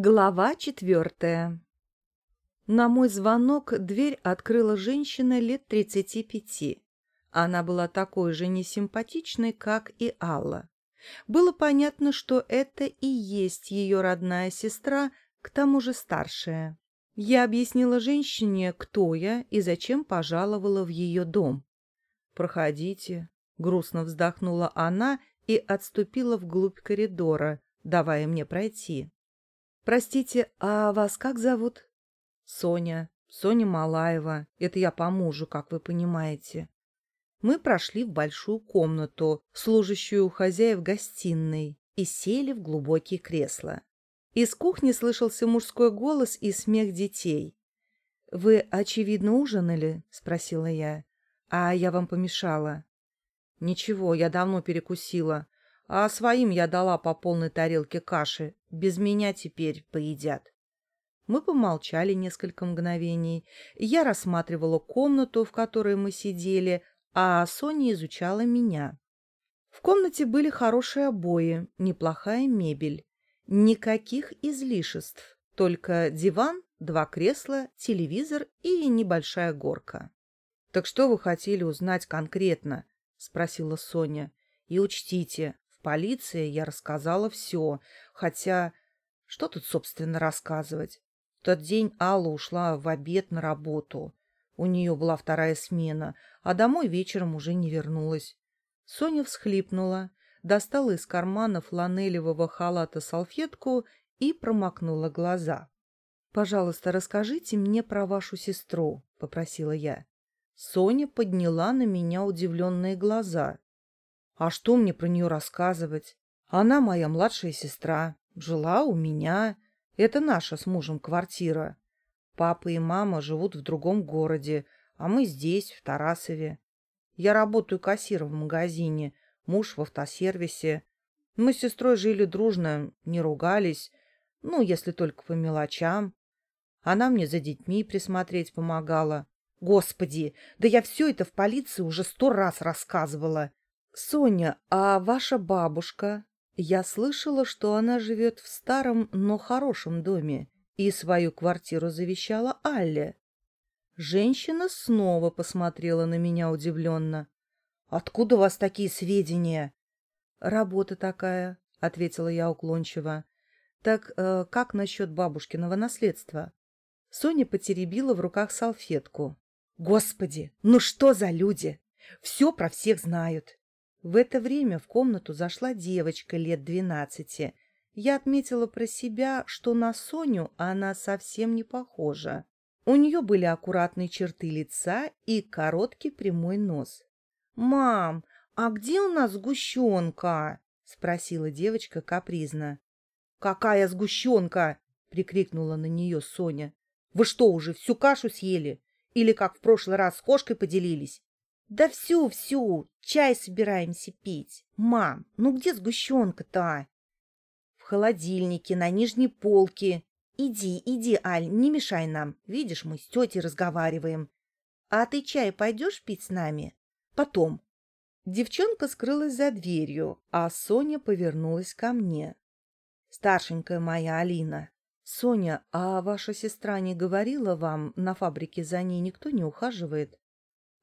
Глава четвертая На мой звонок дверь открыла женщина лет тридцати пяти. Она была такой же несимпатичной, как и Алла. Было понятно, что это и есть ее родная сестра, к тому же старшая. Я объяснила женщине, кто я и зачем пожаловала в ее дом. «Проходите», — грустно вздохнула она и отступила вглубь коридора, давая мне пройти. «Простите, а вас как зовут?» «Соня. Соня Малаева. Это я по мужу, как вы понимаете». Мы прошли в большую комнату, служащую у хозяев гостиной, и сели в глубокие кресла. Из кухни слышался мужской голос и смех детей. «Вы, очевидно, ужинали?» — спросила я. «А я вам помешала?» «Ничего, я давно перекусила. А своим я дала по полной тарелке каши. Без меня теперь поедят». Мы помолчали несколько мгновений. Я рассматривала комнату, в которой мы сидели, а Соня изучала меня. В комнате были хорошие обои, неплохая мебель. Никаких излишеств, только диван, два кресла, телевизор и небольшая горка. «Так что вы хотели узнать конкретно?» — спросила Соня. «И учтите, полиции я рассказала все, хотя... Что тут, собственно, рассказывать? В тот день Алла ушла в обед на работу. У нее была вторая смена, а домой вечером уже не вернулась. Соня всхлипнула, достала из кармана фланелевого халата салфетку и промокнула глаза. «Пожалуйста, расскажите мне про вашу сестру», — попросила я. Соня подняла на меня удивленные глаза. «А что мне про нее рассказывать? Она моя младшая сестра, жила у меня. Это наша с мужем квартира. Папа и мама живут в другом городе, а мы здесь, в Тарасове. Я работаю кассиром в магазине, муж в автосервисе. Мы с сестрой жили дружно, не ругались, ну, если только по мелочам. Она мне за детьми присмотреть помогала. Господи, да я все это в полиции уже сто раз рассказывала. Соня, а ваша бабушка? Я слышала, что она живет в старом, но хорошем доме и свою квартиру завещала Алле. Женщина снова посмотрела на меня удивленно. «Откуда у вас такие сведения?» «Работа такая», — ответила я уклончиво. «Так э, как насчет бабушкиного наследства?» Соня потеребила в руках салфетку. «Господи, ну что за люди! Все про всех знают!» В это время в комнату зашла девочка лет двенадцати — я отметила про себя, что на Соню она совсем не похожа. У нее были аккуратные черты лица и короткий прямой нос. «Мам, а где у нас сгущенка?» — спросила девочка капризно. «Какая сгущенка?» — прикрикнула на нее Соня. «Вы что, уже всю кашу съели? Или как в прошлый раз с кошкой поделились?» «Да всю-всю! Чай собираемся пить! Мам, ну где сгущенка-то?» холодильнике, на нижней полке. Иди, иди, Аль, не мешай нам. Видишь, мы с тетей разговариваем. А ты чай пойдешь пить с нами? Потом. Девчонка скрылась за дверью, а Соня повернулась ко мне. Старшенькая моя Алина. Соня, а ваша сестра не говорила вам, на фабрике за ней никто не ухаживает?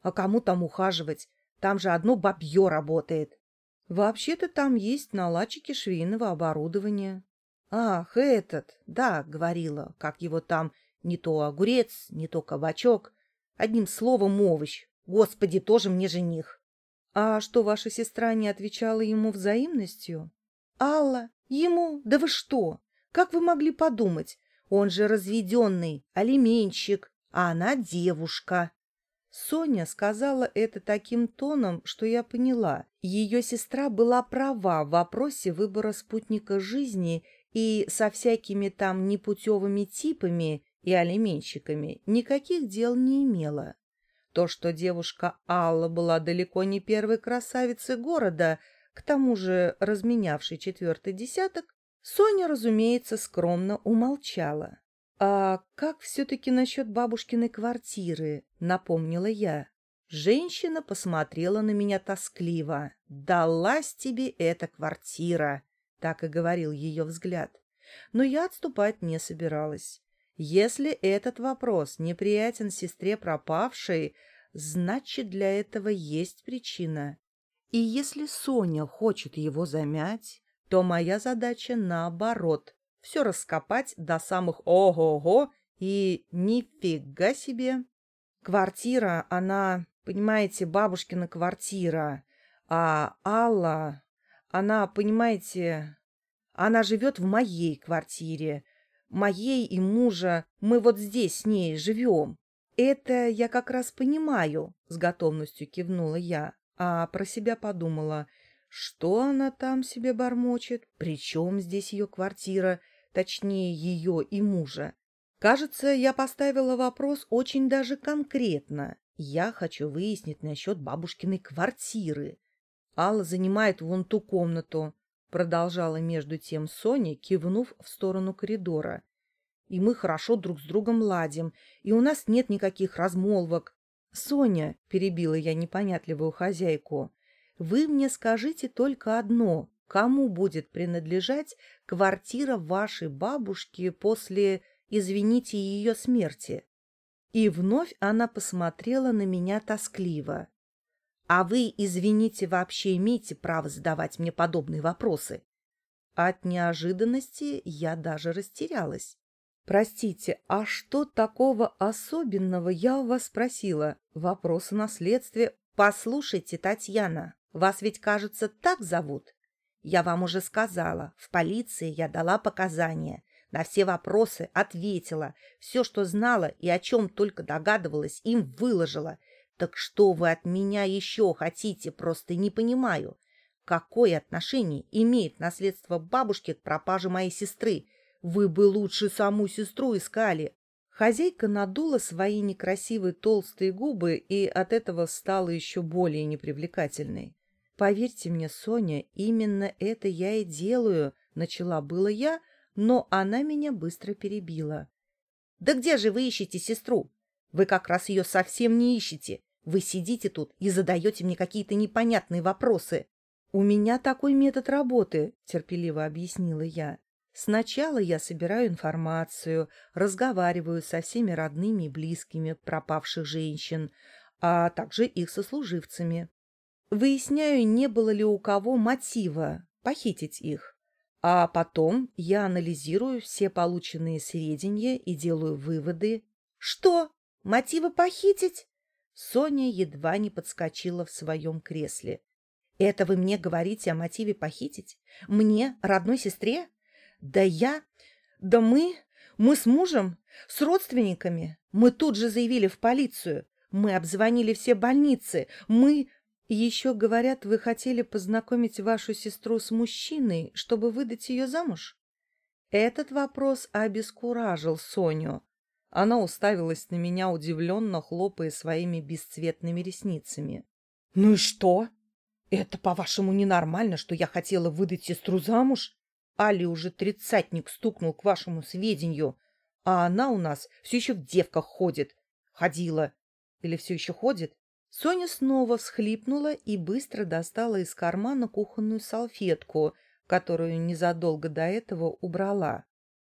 А кому там ухаживать? Там же одно бабье работает. Вообще-то там есть наладчики швейного оборудования. Ах, этот, да, говорила, как его там, не то огурец, не то кабачок. Одним словом, овощ. Господи, тоже мне жених. А что, ваша сестра не отвечала ему взаимностью? Алла, ему? Да вы что? Как вы могли подумать? Он же разведенный, алименщик, а она девушка. Соня сказала это таким тоном, что я поняла. Ее сестра была права в вопросе выбора спутника жизни и со всякими там непутевыми типами и алименщиками никаких дел не имела. То, что девушка Алла была далеко не первой красавицей города, к тому же разменявшей четвертый десяток, Соня, разумеется, скромно умолчала. «А как все-таки насчет бабушкиной квартиры?» — напомнила я. Женщина посмотрела на меня тоскливо. «Далась тебе эта квартира!» — так и говорил ее взгляд. Но я отступать не собиралась. Если этот вопрос неприятен сестре пропавшей, значит, для этого есть причина. И если Соня хочет его замять, то моя задача наоборот — все раскопать до самых ого-го и нифига себе. Квартира, она, понимаете, бабушкина квартира, а Алла, она, понимаете, она живет в моей квартире, моей и мужа, мы вот здесь с ней живем. Это я как раз понимаю, с готовностью кивнула я, а про себя подумала, что она там себе бормочет, причем здесь ее квартира, точнее ее и мужа. Кажется, я поставила вопрос очень даже конкретно. Я хочу выяснить насчет бабушкиной квартиры. Алла занимает вон ту комнату, продолжала между тем Соня, кивнув в сторону коридора. И мы хорошо друг с другом ладим, и у нас нет никаких размолвок. Соня, перебила я непонятливую хозяйку, вы мне скажите только одно. Кому будет принадлежать квартира вашей бабушки после, извините, ее смерти? И вновь она посмотрела на меня тоскливо. А вы, извините, вообще имеете право задавать мне подобные вопросы? От неожиданности я даже растерялась. Простите, а что такого особенного я у вас спросила? Вопрос о наследстве. Послушайте, Татьяна, вас ведь, кажется, так зовут? Я вам уже сказала, в полиции я дала показания. На все вопросы ответила. Все, что знала и о чем только догадывалась, им выложила. Так что вы от меня еще хотите, просто не понимаю. Какое отношение имеет наследство бабушки к пропаже моей сестры? Вы бы лучше саму сестру искали. Хозяйка надула свои некрасивые толстые губы и от этого стала еще более непривлекательной. «Поверьте мне, Соня, именно это я и делаю», — начала было я, но она меня быстро перебила. «Да где же вы ищете сестру? Вы как раз ее совсем не ищете. Вы сидите тут и задаете мне какие-то непонятные вопросы. У меня такой метод работы, терпеливо объяснила я. Сначала я собираю информацию, разговариваю со всеми родными и близкими пропавших женщин, а также их сослуживцами. Выясняю, не было ли у кого мотива похитить их. А потом я анализирую все полученные сведения и делаю выводы. Что? Мотива похитить? Соня едва не подскочила в своем кресле. «Это вы мне говорите о мотиве похитить? Мне, родной сестре? Да я... Да мы... Мы с мужем, с родственниками. Мы тут же заявили в полицию. Мы обзвонили все больницы. Мы... Еще, говорят, вы хотели познакомить вашу сестру с мужчиной, чтобы выдать ее замуж?» Этот вопрос обескуражил Соню. Она уставилась на меня, удивленно хлопая своими бесцветными ресницами. «Ну и что? Это, по-вашему, ненормально, что я хотела выдать сестру замуж? Али уже тридцатник стукнул к вашему сведению, а она у нас все еще в девках ходит. Ходила. Или все еще ходит?» Соня снова всхлипнула и быстро достала из кармана кухонную салфетку, которую незадолго до этого убрала.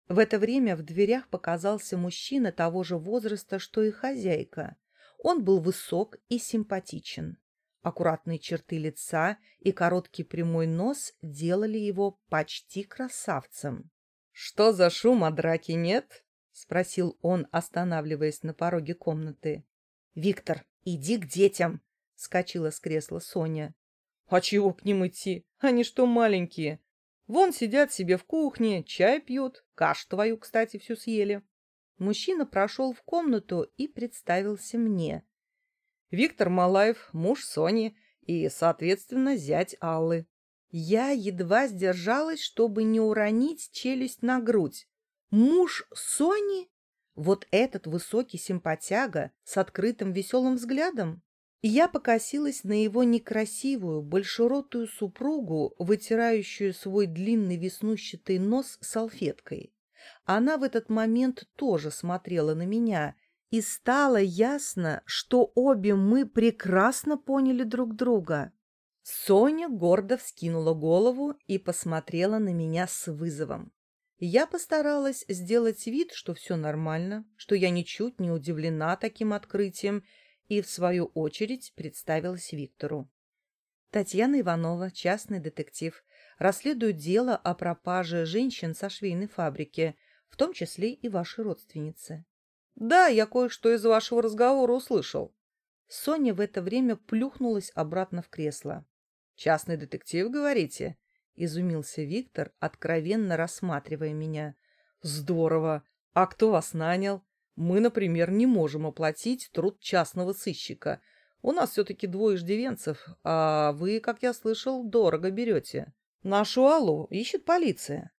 В это время в дверях показался мужчина того же возраста, что и хозяйка. Он был высок и симпатичен. Аккуратные черты лица и короткий прямой нос делали его почти красавцем. — Что за шум, а драки нет? — спросил он, останавливаясь на пороге комнаты. — Виктор, иди к детям! — скочила с кресла Соня. — А чего к ним идти? Они что, маленькие? Вон сидят себе в кухне, чай пьют, кашу твою, кстати, всю съели. Мужчина прошел в комнату и представился мне. Виктор Малаев, муж Сони и, соответственно, зять Аллы. Я едва сдержалась, чтобы не уронить челюсть на грудь. Муж Сони? Вот этот высокий симпатяга с открытым веселым взглядом? Я покосилась на его некрасивую, большеротую супругу, вытирающую свой длинный веснущатый нос салфеткой. Она в этот момент тоже смотрела на меня, и стало ясно, что обе мы прекрасно поняли друг друга. Соня гордо вскинула голову и посмотрела на меня с вызовом. Я постаралась сделать вид, что все нормально, что я ничуть не удивлена таким открытием, и, в свою очередь, представилась Виктору. Татьяна Иванова, частный детектив, расследует дело о пропаже женщин со швейной фабрики, в том числе и вашей родственницы. «Да, я кое-что из вашего разговора услышал». Соня в это время плюхнулась обратно в кресло. «Частный детектив, говорите?» — изумился Виктор, откровенно рассматривая меня. «Здорово! А кто вас нанял? Мы, например, не можем оплатить труд частного сыщика. У нас все-таки двое иждивенцев, а вы, как я слышал, дорого берете. Нашу Аллу ищет полиция».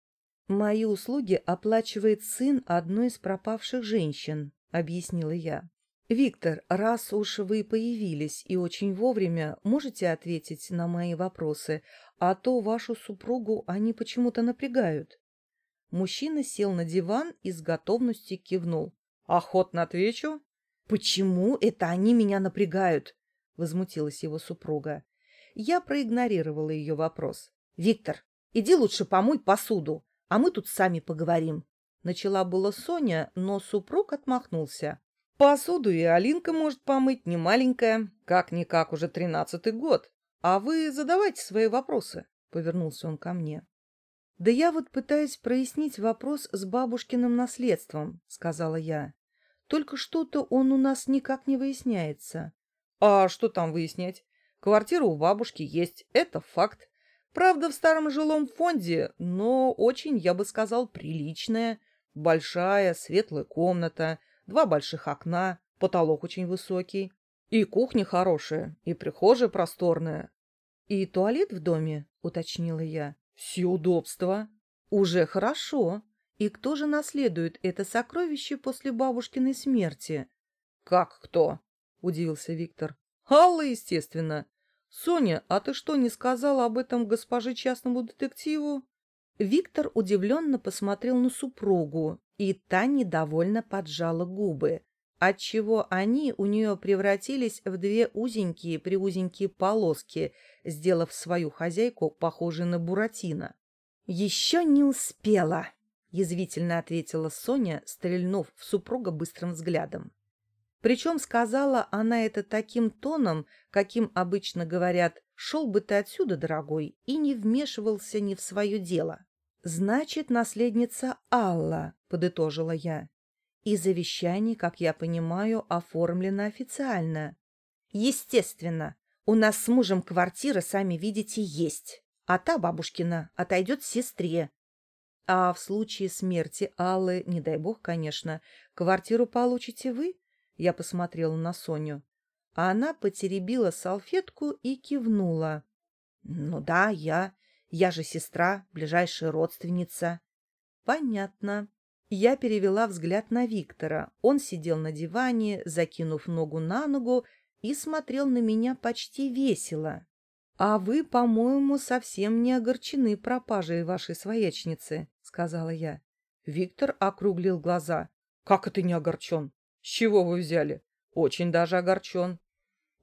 «Мои услуги оплачивает сын одной из пропавших женщин», — объяснила я. «Виктор, раз уж вы появились и очень вовремя, можете ответить на мои вопросы, а то вашу супругу они почему-то напрягают». Мужчина сел на диван и с готовностью кивнул. «Охотно отвечу». «Почему это они меня напрягают?» — возмутилась его супруга. Я проигнорировала ее вопрос. «Виктор, иди лучше помой посуду, а мы тут сами поговорим». Начала была Соня, но супруг отмахнулся. Посуду и Алинка может помыть, не маленькая, как-никак уже тринадцатый год. А вы задавайте свои вопросы, — повернулся он ко мне. — Да я вот пытаюсь прояснить вопрос с бабушкиным наследством, — сказала я. Только что-то он у нас никак не выясняется. — А что там выяснять? Квартира у бабушки есть, это факт. Правда, в старом жилом фонде, но очень, я бы сказал, приличная. Большая, светлая комната — два больших окна, потолок очень высокий, и кухня хорошая, и прихожая просторная. — И туалет в доме, — уточнила я. — Все удобства. — Уже хорошо. И кто же наследует это сокровище после бабушкиной смерти? — Как кто? — удивился Виктор. — Алла, естественно. Соня, а ты что, не сказала об этом госпоже частному детективу? Виктор удивленно посмотрел на супругу, и та недовольно поджала губы, отчего они у нее превратились в две узенькие-приузенькие полоски, сделав свою хозяйку похожей на Буратино. «Еще не успела!» — язвительно ответила Соня, стрельнув в супруга быстрым взглядом. Причем сказала она это таким тоном, каким обычно говорят «шел бы ты отсюда, дорогой», и не вмешивался ни в свое дело. «Значит, наследница Алла», — подытожила я. «И завещание, как я понимаю, оформлено официально». «Естественно. У нас с мужем квартира, сами видите, есть. А та бабушкина отойдет сестре». «А в случае смерти Аллы, не дай бог, конечно, квартиру получите вы?» Я посмотрела на Соню. Она потеребила салфетку и кивнула. «Ну да, я. Я же сестра, ближайшая родственница. Понятно. Я перевела взгляд на Виктора. Он сидел на диване, закинув ногу на ногу, и смотрел на меня почти весело. «А вы, по-моему, совсем не огорчены пропажей вашей своячницы», — сказала я. Виктор округлил глаза. «Как это не огорчен? С чего вы взяли? Очень даже огорчен».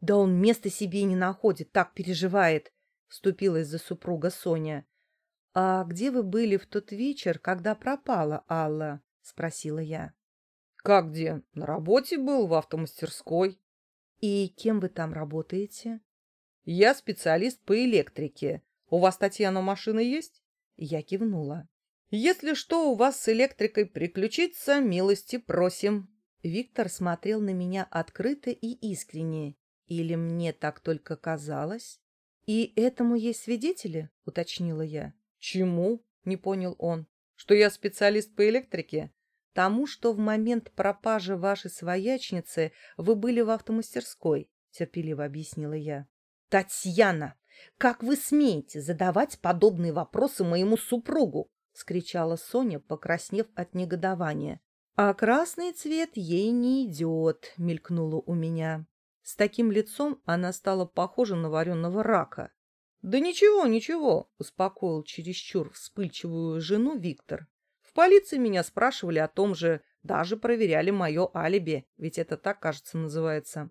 «Да он места себе не находит, так переживает. — вступилась за супруга Соня. — А где вы были в тот вечер, когда пропала Алла? — спросила я. — Как где? На работе был, в автомастерской. — И кем вы там работаете? — Я специалист по электрике. У вас, Татьяна, машина есть? Я кивнула. — Если что у вас с электрикой приключится, милости просим. Виктор смотрел на меня открыто и искренне. Или мне так только казалось? «И этому есть свидетели?» — уточнила я. «Чему?» — не понял он. «Что я специалист по электрике?» «Тому, что в момент пропажи вашей своячницы вы были в автомастерской», — терпеливо объяснила я. «Татьяна, как вы смеете задавать подобные вопросы моему супругу?» — скричала Соня, покраснев от негодования. «А красный цвет ей не идет», — мелькнуло у меня. С таким лицом она стала похожа на вареного рака. — Да ничего, ничего, — успокоил чересчур вспыльчивую жену Виктор. В полиции меня спрашивали о том же, даже проверяли мое алиби, ведь это так, кажется, называется.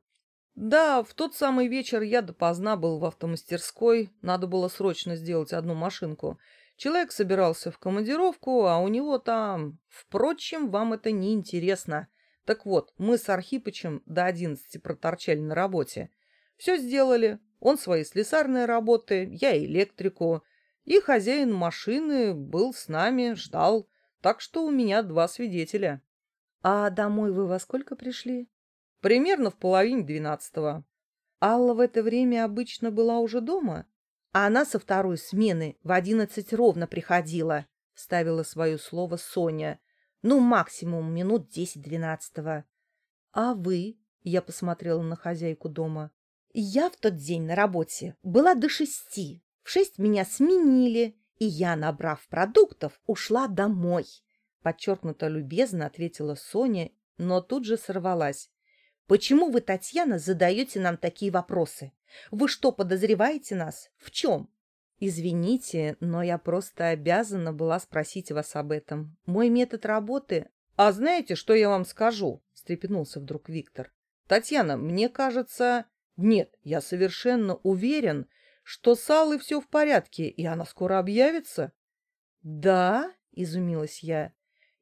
Да, в тот самый вечер я допоздна был в автомастерской, надо было срочно сделать одну машинку. Человек собирался в командировку, а у него там... Впрочем, вам это не интересно. Так вот, мы с Архипычем до одиннадцати проторчали на работе. Все сделали. Он свои слесарные работы, я электрику. И хозяин машины был с нами, ждал. Так что у меня два свидетеля. А домой вы во сколько пришли? Примерно в половине двенадцатого. Алла в это время обычно была уже дома? А она со второй смены в одиннадцать ровно приходила, — ставила свое слово Соня. Ну, максимум минут десять-двенадцатого. А вы? — я посмотрела на хозяйку дома. Я в тот день на работе была до шести. В шесть меня сменили, и я, набрав продуктов, ушла домой. Подчеркнуто любезно ответила Соня, но тут же сорвалась. «Почему вы, Татьяна, задаете нам такие вопросы? Вы что, подозреваете нас? В чем?» «Извините, но я просто обязана была спросить вас об этом. Мой метод работы...» «А знаете, что я вам скажу?» — встрепенулся вдруг Виктор. «Татьяна, мне кажется...» «Нет, я совершенно уверен, что с Аллой все в порядке, и она скоро объявится». «Да?» — изумилась я.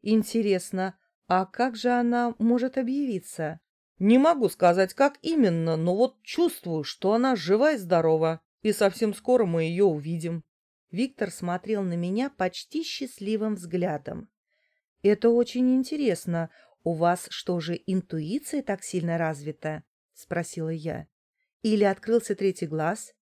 «Интересно, а как же она может объявиться?» Не могу сказать, как именно, но вот чувствую, что она жива и здорова, и совсем скоро мы ее увидим. Виктор смотрел на меня почти счастливым взглядом. «Это очень интересно. У вас что же, интуиция так сильно развита?» — спросила я. «Или открылся третий глаз?»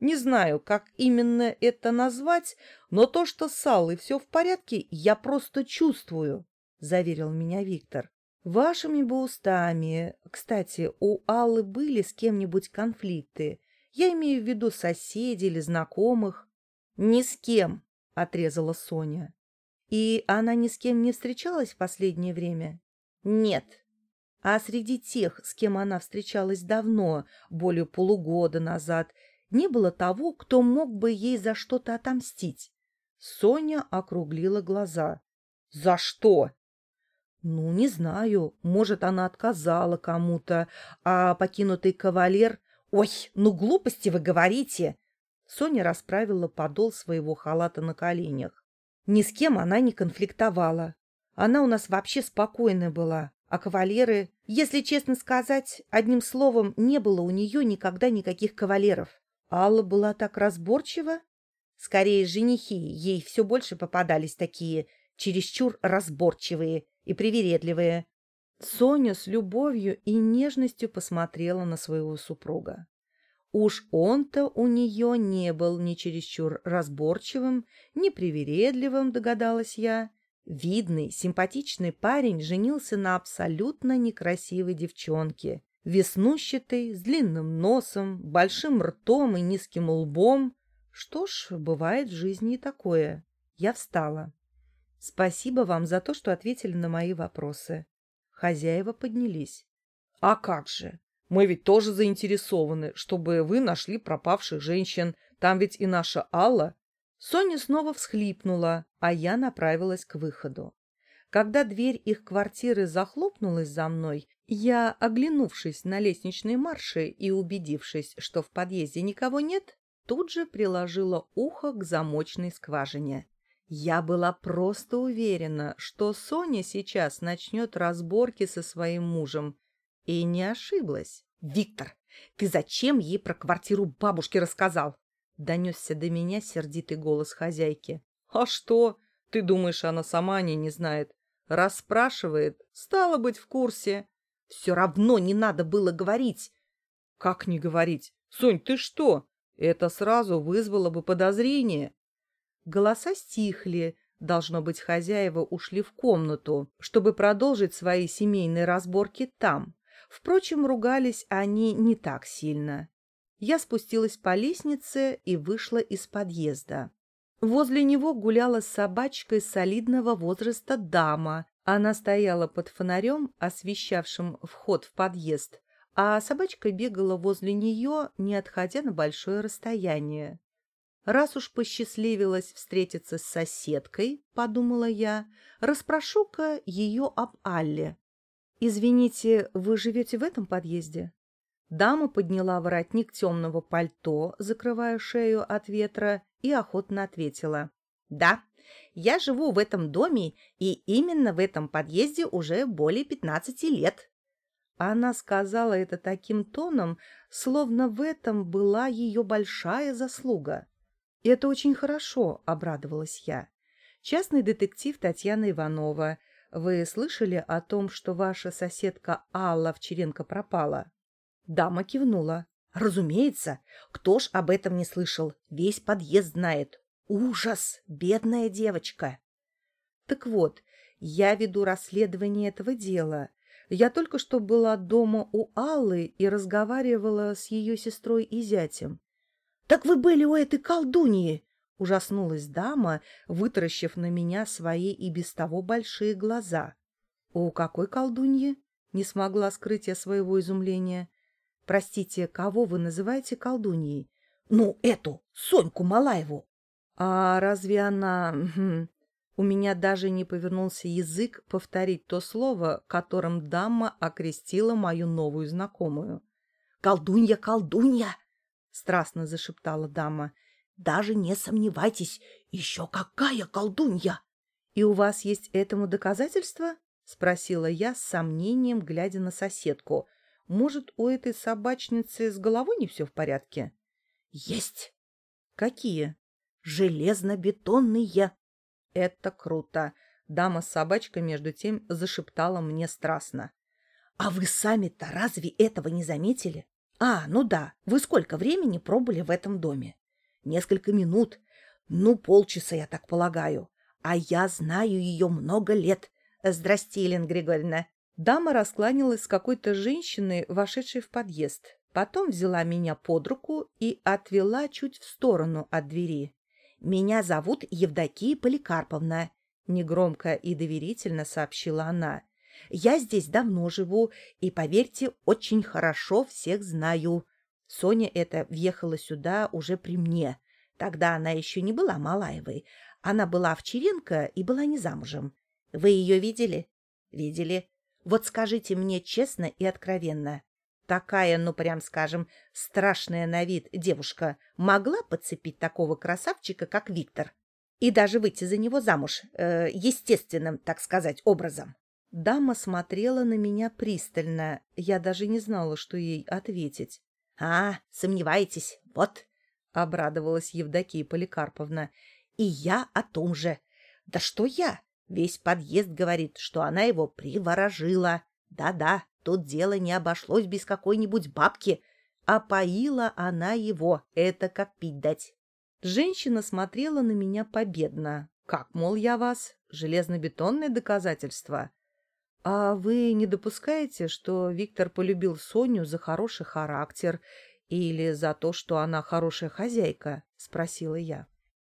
«Не знаю, как именно это назвать, но то, что с Аллой все в порядке, я просто чувствую», — заверил меня Виктор. Вашими бы устами. Кстати, у Аллы были с кем-нибудь конфликты? Я имею в виду соседей или знакомых. Ни с кем, отрезала Соня. И она ни с кем не встречалась в последнее время? Нет. А среди тех, с кем она встречалась давно, более полугода назад, не было того, кто мог бы ей за что-то отомстить? Соня округлила глаза. «За что?» Ну, не знаю, может, она отказала кому-то, а покинутый кавалер... Ой, ну глупости вы говорите! Соня расправила подол своего халата на коленях. Ни с кем она не конфликтовала. Она у нас вообще спокойная была, а кавалеры... Если честно сказать, одним словом, не было у нее никогда никаких кавалеров. Алла была так разборчива. Скорее, женихи ей все больше попадались такие, чересчур разборчивые, и привередливые. Соня с любовью и нежностью посмотрела на своего супруга. Уж он-то у нее не был ни чересчур разборчивым, ни привередливым, догадалась я. Видный, симпатичный парень женился на абсолютно некрасивой девчонке, веснущатой, с длинным носом, большим ртом и низким лбом. Что ж, бывает в жизни и такое. Я встала. Спасибо вам за то, что ответили на мои вопросы. Хозяева поднялись. А как же? Мы ведь тоже заинтересованы, чтобы вы нашли пропавших женщин. Там ведь и наша Алла. Соня снова всхлипнула, а я направилась к выходу. Когда дверь их квартиры захлопнулась за мной, я, оглянувшись на лестничные марши и убедившись, что в подъезде никого нет, тут же приложила ухо к замочной скважине. Я была просто уверена, что Соня сейчас начнет разборки со своим мужем. И не ошиблась. «Виктор, ты зачем ей про квартиру бабушки рассказал?» Донесся до меня сердитый голос хозяйки. «А что? Ты думаешь, она сама о ней не знает? Расспрашивает. Стало быть, в курсе». «Все равно не надо было говорить». «Как не говорить? Сонь, ты что? Это сразу вызвало бы подозрение». Голоса стихли, должно быть, хозяева ушли в комнату, чтобы продолжить свои семейные разборки там. Впрочем, ругались они не так сильно. Я спустилась по лестнице и вышла из подъезда. Возле него гуляла с собачкой солидного возраста дама. Она стояла под фонарем, освещавшим вход в подъезд, а собачка бегала возле нее, не отходя на большое расстояние. Раз уж посчастливилось встретиться с соседкой, подумала я, расспрошу-ка ее об Алле. «Извините, вы живете в этом подъезде?» Дама подняла воротник темного пальто, закрывая шею от ветра, и охотно ответила. Да, я живу в этом доме и именно в этом подъезде уже более пятнадцати лет. Она сказала это таким тоном, словно в этом была ее большая заслуга. «Это очень хорошо», — обрадовалась я. «Частный детектив Татьяна Иванова. Вы слышали о том, что ваша соседка Алла Вчеренко пропала?» Дама кивнула. «Разумеется. Кто ж об этом не слышал? Весь подъезд знает. Ужас! Бедная девочка!» «Так вот, я веду расследование этого дела. Я только что была дома у Аллы и разговаривала с ее сестрой и зятем. «Так вы были у этой колдуньи!» — ужаснулась дама, вытаращив на меня свои и без того большие глаза. «У какой колдуньи?» — не смогла скрыть я своего изумления. «Простите, кого вы называете колдуньей?» «Ну, эту, Соньку Малаеву!» «А разве она...» У меня даже не повернулся язык повторить то слово, которым дама окрестила мою новую знакомую. «Колдунья, колдунья!» — страстно зашептала дама. «Даже не сомневайтесь, еще какая колдунья!» «И у вас есть этому доказательства?» — спросила я с сомнением, глядя на соседку. «Может, у этой собачницы с головой не все в порядке?» «Есть!» «Какие?» «Железно-бетонные!» «Это круто!» Дама с собачкой, между тем, зашептала мне страстно. «А вы сами-то разве этого не заметили? А, ну да, вы сколько времени пробыли в этом доме? Несколько минут. Ну, полчаса, я так полагаю. А я знаю ее много лет. Здрасте, Елена Григорьевна. Дама раскланялась с какой-то женщиной, вошедшей в подъезд. Потом взяла меня под руку и отвела чуть в сторону от двери. «Меня зовут Евдокия Поликарповна», — негромко и доверительно сообщила она. Я здесь давно живу и, поверьте, очень хорошо всех знаю. Соня эта въехала сюда уже при мне. Тогда она еще не была Малаевой. Она была Овчаренко и была не замужем. Вы ее видели? Видели. Вот скажите мне честно и откровенно. Такая, ну, прям скажем, страшная на вид девушка могла подцепить такого красавчика, как Виктор? И даже выйти за него замуж, э, естественным, так сказать, образом? Дама смотрела на меня пристально. Я даже не знала, что ей ответить. — А, сомневаетесь, вот, — обрадовалась Евдокия Поликарповна. — И я о том же. Да что я? Весь подъезд говорит, что она его приворожила. Да-да, тут дело не обошлось без какой-нибудь бабки, а поила она его, это как пить дать. Женщина смотрела на меня победно. Как, мол, я вас? Железнобетонное доказательство. «А вы не допускаете, что Виктор полюбил Соню за хороший характер или за то, что она хорошая хозяйка?» — спросила я.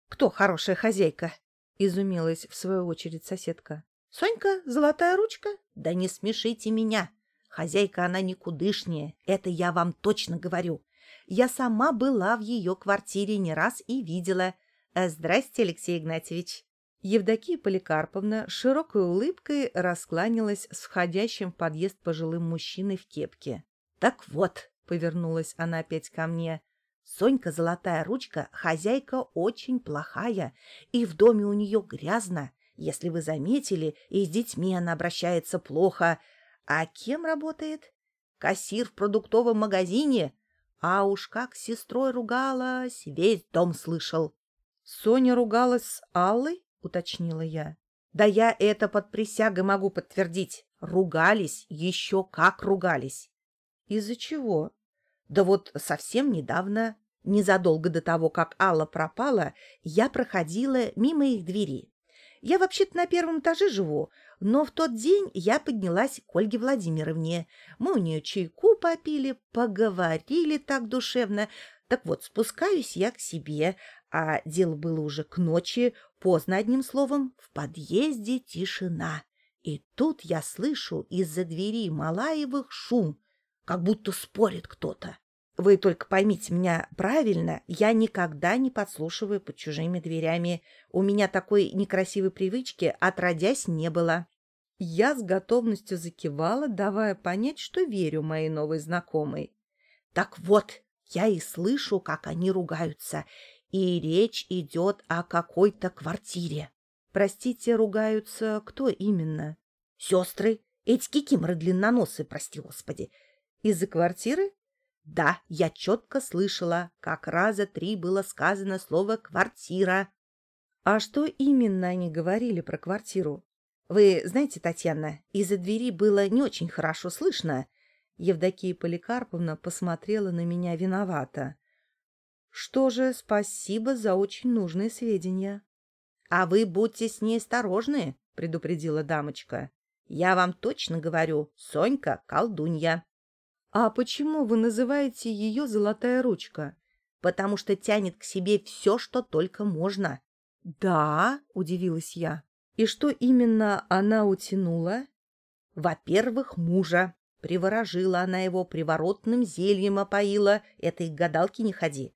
«Кто хорошая хозяйка?» — изумилась в свою очередь соседка. «Сонька, золотая ручка? Да не смешите меня! Хозяйка она никудышняя, это я вам точно говорю. Я сама была в ее квартире не раз и видела. Здрасте, Алексей Игнатьевич!» Евдокия Поликарповна широкой улыбкой раскланялась с входящим в подъезд пожилым мужчиной в кепке. «Так вот», — повернулась она опять ко мне, — «Сонька Золотая Ручка хозяйка очень плохая, и в доме у нее грязно. Если вы заметили, и с детьми она обращается плохо. А кем работает? Кассир в продуктовом магазине. А уж как с сестрой ругалась, весь дом слышал». «Соня ругалась с Аллой?» — уточнила я. «Да я это под присягой могу подтвердить. Ругались, еще как ругались». «Из-за чего?» «Да вот совсем недавно, незадолго до того, как Алла пропала, я проходила мимо их двери. Я вообще-то на первом этаже живу, но в тот день я поднялась к Ольге Владимировне. Мы у нее чайку попили, поговорили так душевно. Так вот, спускаюсь я к себе, а дело было уже к ночи, поздно одним словом, в подъезде тишина. И тут я слышу из-за двери Малаевых шум, как будто спорит кто-то. Вы только поймите меня правильно, я никогда не подслушиваю под чужими дверями. У меня такой некрасивой привычки отродясь не было. Я с готовностью закивала, давая понять, что верю моей новой знакомой. Так вот, я и слышу, как они ругаются, И речь идет о какой-то квартире. Простите, ругаются кто именно? Сестры, эти кикиморы длинноносые, прости господи. Из-за квартиры? Да, я четко слышала, как раза три было сказано слово «квартира». А что именно они говорили про квартиру? Вы знаете, Татьяна, из-за двери было не очень хорошо слышно. Евдокия Поликарповна посмотрела на меня виновато. Что же, спасибо за очень нужные сведения. — А вы будьте с ней осторожны, — предупредила дамочка. — Я вам точно говорю, Сонька — колдунья. — А почему вы называете ее «золотая ручка»? — Потому что тянет к себе все, что только можно. — Да, — удивилась я. И что именно она утянула? Во-первых, мужа. Приворожила она его, приворотным зельем опоила. Этой гадалки не ходи.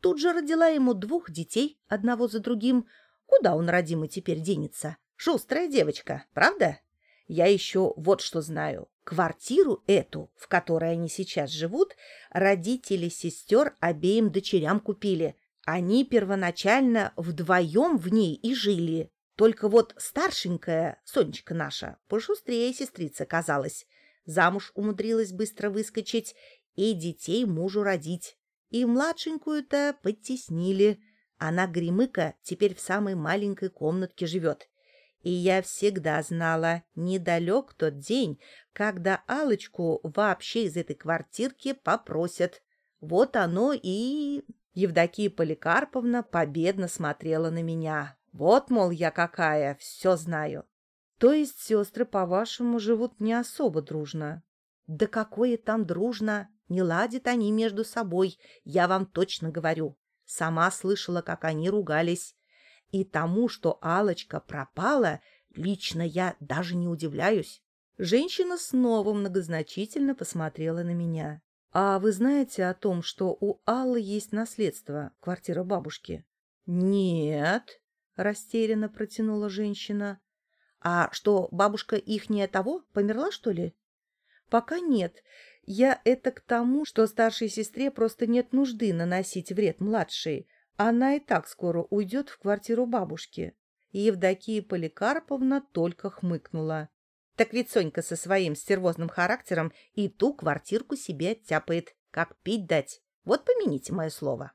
Тут же родила ему двух детей, одного за другим. Куда он, родимый, теперь денется? Шустрая девочка, правда? Я еще вот что знаю. Квартиру эту, в которой они сейчас живут, родители сестер обеим дочерям купили. Они первоначально вдвоем в ней и жили. Только вот старшенькая, Сонечка наша, пошустрее сестрица казалась. Замуж умудрилась быстро выскочить и детей мужу родить. И младшенькую-то подтеснили. Она, Гремыка, теперь в самой маленькой комнатке живет. И я всегда знала, недалек тот день, когда алочку вообще из этой квартирки попросят. Вот оно и... Евдокия Поликарповна победно смотрела на меня. Вот, мол, я какая, все знаю. То есть сестры, по-вашему, живут не особо дружно? Да какое там дружно! Не ладят они между собой, я вам точно говорю. Сама слышала, как они ругались. И тому, что алочка пропала, лично я даже не удивляюсь. Женщина снова многозначительно посмотрела на меня. «А вы знаете о том, что у Аллы есть наследство, квартира бабушки?» «Нет», растерянно протянула женщина. А что, бабушка ихняя того померла, что ли? Пока нет. Я это к тому, что старшей сестре просто нет нужды наносить вред младшей. Она и так скоро уйдет в квартиру бабушки. Евдокия Поликарповна только хмыкнула. Так ведь Сонька со своим стервозным характером и ту квартирку себе оттяпает. Как пить дать? Вот помяните мое слово.